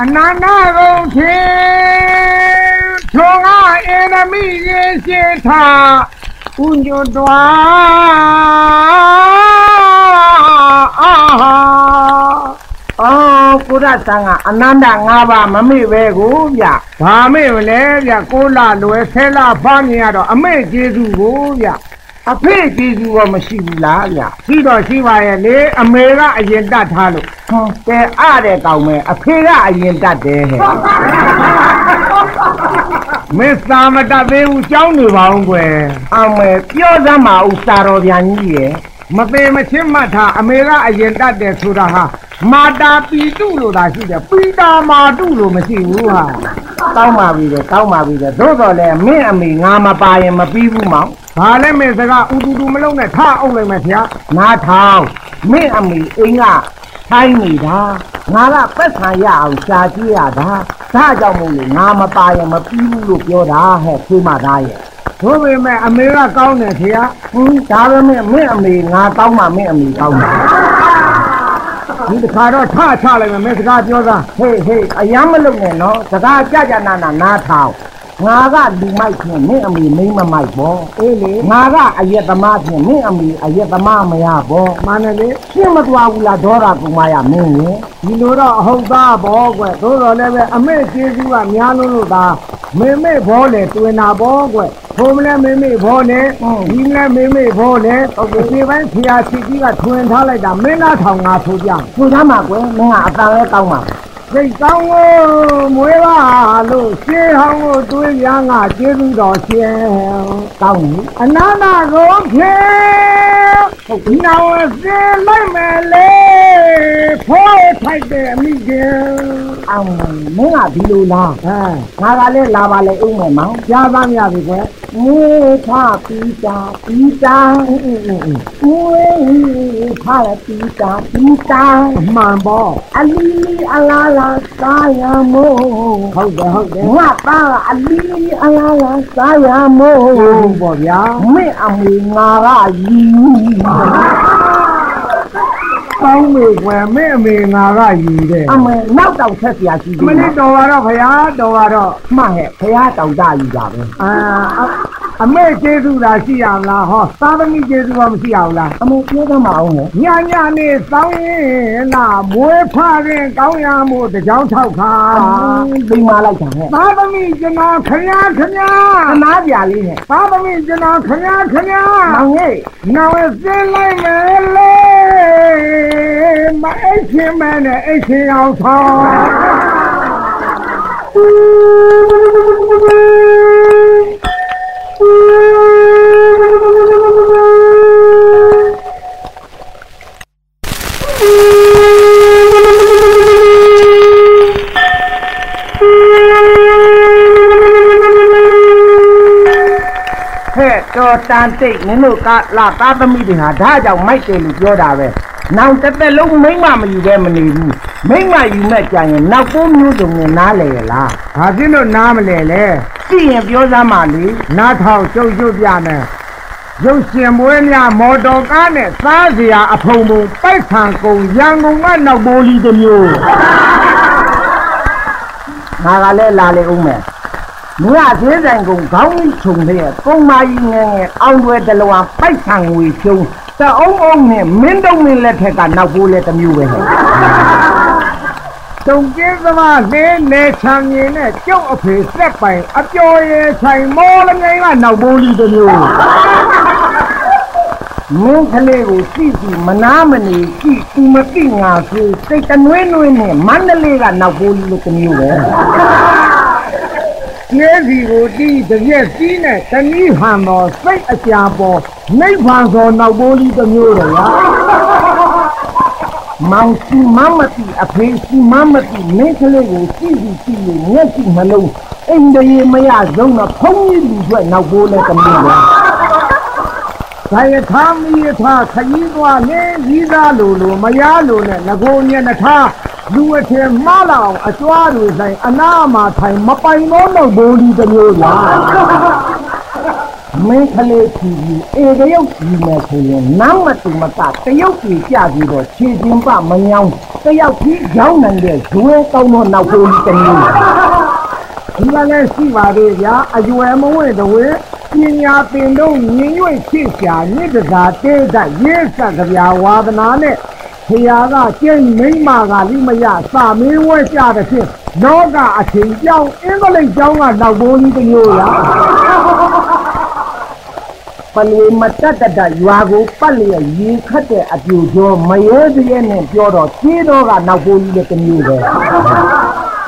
အနန္တကုန်ချင်းထုံကအင်နမိရေရှိထားဥညွတ်တော်အာဟာ အော်ကုရသံဃာအနန္တ၅ပါးမမေ့ပဲကိုဗျဘာမေ့မလဲဗျကိုလလွယ်ဆဲလဖားမြင်ရတော့အမေ့ကျေးဇူးကိုဗျအဖေကျေးဇူးရောမရှိဘူးလားဗျရှိတော့ရှိပါရဲ့လေအမေကအရင်တတ်ထားလို့ဟွန်းကဲအားတဲ့ကောင်းမယ်အဖေကအရင်တတ်တယ်ဟဲ့မစ္စတာမတတ်သေးဘူးကြောင်းနေပါအောင်ကွယ်အမေပြောစမ်းပါဦးစာတော်ဗျာကြီးရဲ့ မသေးမချင်းမှတ်ထားအမေကအရင်တတ်တယ်ဆိုတာဟာမာတာပီတုလို့သာရှိတယ်ပီတာမာတုလို့မရှိဘူးဟာတောင်းပါပြီလေတောင်းပါပြီလေသို့တော်လည်းမင်းအမေငါမပါရင်မပြီးဘူးမောင်ဘာလဲမင်းစကားဥတူတူမလုံးနဲ့ထအောင်လိုက်မယ်ခင်ဗျာနားထောင်မင်းအမေအိမ်ကထိုင်းနေတာငါကပက်ဆံရအောင်ရှာကြည့်ရတာဒါကြောင့်မို့လို့ငါမပါရင်မပြီးဘူးလို့ပြောတာဟဲ့ဖေးမသားရဲ့ သို့ပေမဲ့အမေကကောင်းတယ်ခင်ဗျာဟင်းဒါပဲမင်းမင်းအမေငါကောင်းမှမင်းအမေကောင်းမှာဒီတစ်ခါတော့ထချလိုက်မယ်မင်းစကားပြောသားဟေးဟေးအယမ်းမလုပ်နဲ့နော်စကားကြကြနာနာနားထောင်ငါကလူမိုက်ချင်းမင်းအမေမိမ့်မမိုက်ဘောအေးလေငါကအယက်သမားချင်းမင်းအမေအယက်သမားမရဘောမှန်တယ်လေရှင်းမသွားဘူးလားဒေါရကူမရမင်းရင်ဒီလိုတော့အဟုတ်သားဘောကွသို့တော်လည်းပဲအမေကျေးဇူးကများလို့လို့သာ မေမေဘောလေတွင်နာဘောကွဘုံမလဲမေမေဘောနဲ့ဒီလဲမေမေဘောနဲ့ဒီပိုင်းဖျားချီကြီးကထွင်ထားလိုက်တာမင်းသားထောင်ငါထိုးကြထိုးသားမှာကွမင်းကအတန်လဲကောင်းပါစိတ်ကောင်းကိုမွေးပါလို့ရှင်းဟောင်းကိုတွေးရငါကျေးဇူးတော်ရှင်ကောင်းပြီအနာနာကိုဖြေဟုတ်ပြီနောင်စင်လိုက်မယ်လေ ဖိုးထိုက်တဲ့အမိခင်အောင်မင်းကဒီလိုလားဟမ်ငါကလည်းလာပါလေဦးမယ်မောင်ကြားသားမြပြီကွယ်မွေးထားပြီးတာပြီးတာမွေးထားပြီးတာပြီးတာမှန်ပေါ့အလီလီအလားလားစားရမို့ဟုတ်တယ်ဟုတ်တယ်ငါပါအလီလီအလားလားစားရမို့ဟုတ်ပေါ့ဗျာမင်းအမေငါကယူ ကောင်းမေကွယ်မင်းအမေငါကယူတယ်အမေနောက်တော့ဆက်เสียရှိတယ်မလေးတော်ပါတော့ခရားတော်ပါတော့မှတ်ဟဲ့ခရားတောင်တယူတာပဲအာ အမေကျေးဇူးသာရှိရမလားဟောသာသမီကျေးဇူးကမရှိရဘူးလားအမေပြောသမှာအောင်ဟဲ့ညာညာနေစောင်းရင်လားမွေးဖခင်ကောင်းရမို့တကြောင်ထောက်ခါလိမ္မာလိုက်တာဟဲ့သာသမီကျွန်တော်ခရားခရားအနာပြလေးဟဲ့သာသမီကျွန်တော်ခရားခရားနောင်ဟဲ့နောင်စင်းလိုက်မယ်လေမအိတ်ချင်းမဲနဲ့အိတ်ချင်းအောင်ထောင်း တော်တန်တိတ်နင်တို့ကလာသားသမီးတွေဟာဒါကြောင့်မိုက်တယ်လို့ပြောတာပဲနောက်တစ်သက်လုံးမိမ့်မမယူပဲမနေဘူးမိမ့်မယူမဲ့ကြရင်နောက်ပိုးမျိုးစုံနဲ့နားလေရလားဘာဖြစ်လို့နားမလဲလဲသိရင်ပြောစမ်းပါလေနားထောင်ကျုပ်ကျုပ်ပြမယ်ရုပ်ရှင်မွေးများမော်တော်ကားနဲ့စားစရာအဖုံဖုံပိုက်ဆံကုန်ရန်ကုန်ကနောက်ပိုးလီတစ်မျိုးငါကလည်းလာလေဦးမယ် မင်းကသေးဆိုင်ကုန်ခေါင်းကြီးခြုံတဲ့ကုံမာကြီးငယ်ငယ်အောင်ွယ်တလွာပိုက်ဆံငွေကျုံတအုံးအုံးနဲ့မင်းတုံးမင်းလက်ထက်ကနောက်ပိုးလဲတစ်မျိုးပဲဟဲ့တုံကျင်းသမားနေနေချမ်းမြင်နဲ့ကျုပ်အဖေစက်ပိုင်အပျော်ရည်ဆိုင်မောလငိုင်းကနောက်ပိုးလီတစ်မျိုးမင်းကလေးကိုကြည့်ကြည့်မနာမနေကြည့်သူမသိငါဆိုစိတ်တနွေးနွေးနဲ့မန္တလေးကနောက်ပိုးလီလိုတစ်မျိုးပဲ ကျဲစီကိုတီးတစ်ရက်စီးနဲ့တနည်းဟန်တော်စိတ်အကြပေါ်နိဗ္ဗာန်သောနောက်ပိုးလီတစ်မျိုးတော့လားမောင်စီမမတိအဖေစီမမတိမင်းကလေးကိုစီစီစီလို့မျက်စိမလုံးအိမ်တရေမရဆုံးတော့ဖုံးကြီးလူအတွက်နောက်ပိုးလဲတစ်မျိုးပဲဒါယထာမီယထာခကြီးသွားနေကြီးသားလိုလိုမရလိုနဲ့ငကိုညက်ထား လူအထင်မှားလာအောင်အကျွားတွေဆိုင်အနာမှာထိုင်မပိုင်တော့တော့ဘိုးဒီတစ်မျိုးလားမင်းကလေးဖြူဖြူအေတရုတ်ကြီးမယ်ဆိုရင်နောက်မတူမကတရုတ်ကြီးကြပြီးတော့ခြေချင်းပမညောင်းတယောက်ကြီးရောင်းနိုင်တဲ့ဇွဲကောင်းတော့နောက်ကိုကြီးတမျိုးဒီကလည်းရှိပါသေးဗျာအရွယ်မဝဲတဝဲပညာပင်တော့ညင်ရွေ့ချစ်ရှာညစ်တကာတဲတဲ့ရေးဆက်ကြပြဝါဒနာနဲ့ ဖရာကကျင်းမိမ့်မာကလိမရစာမင်းဝဲကြတဲ့ဖြင့်လောကအချိန်ကြောင်းအင်္ဂလိပ်ကျောင်းကနောက်ဘိုးကြီးတမျိုးလားပလီမတတ်တတ်ရွာကိုပတ်လျက်ရေခတ်တဲ့အပြူကျော်မရဲစရဲနဲ့ပြောတော့ခြေတော်ကနောက်ဘိုးကြီးတမျိုးပဲ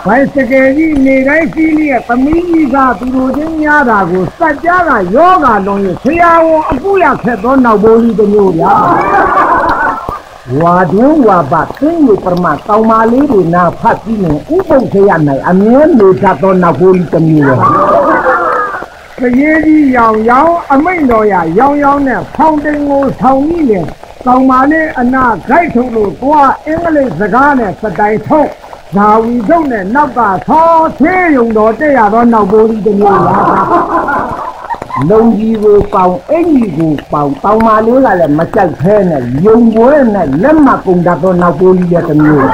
ဘိုင်စကယ်ကြီးနေတိုင်းစီးလျက်သမီးကြီးကသူတို့ချင်းများတာကိုစက်ကြားကယောဂလွန်ရဆရာဝန်အကူရခက်သောနောက်ဘိုးကြီးတမျိုးလား ဝါတွင်းဝါပသင်းလူပရမတောင်မာလေးတွေနာဖတ်ပြီးရင်ဥပုပ်ဆရနိုင်အမြဲနေတတ်သောနောက်ကိုတစ်မျိုးပဲခရီးကြီးရောင်ရောင်အမိန်တော်ရရောင်ရောင်နဲ့ဖောင်တိန်ကိုဆောင်ပြီးရင်တောင်မာလေးအနာဂိုက်ထုတ်လို့သွားအင်္ဂလိပ်စကားနဲ့စတိုင်ထုတ်ဇာဝီထုတ်နဲ့နောက်ကသောသေးုံတော်တက်ရသောနောက်ကိုတစ်မျိုးလား လုံကြီးကိုပေါင်အင်ကြီးကိုပေါင်တောင်မာလေးကလည်းမကြိုက်ဖဲနဲ့ယုံပွဲနဲ့လက်မကုံတတ်တော့နောက်ကိုကြီးတဲ့တစ်မျိုး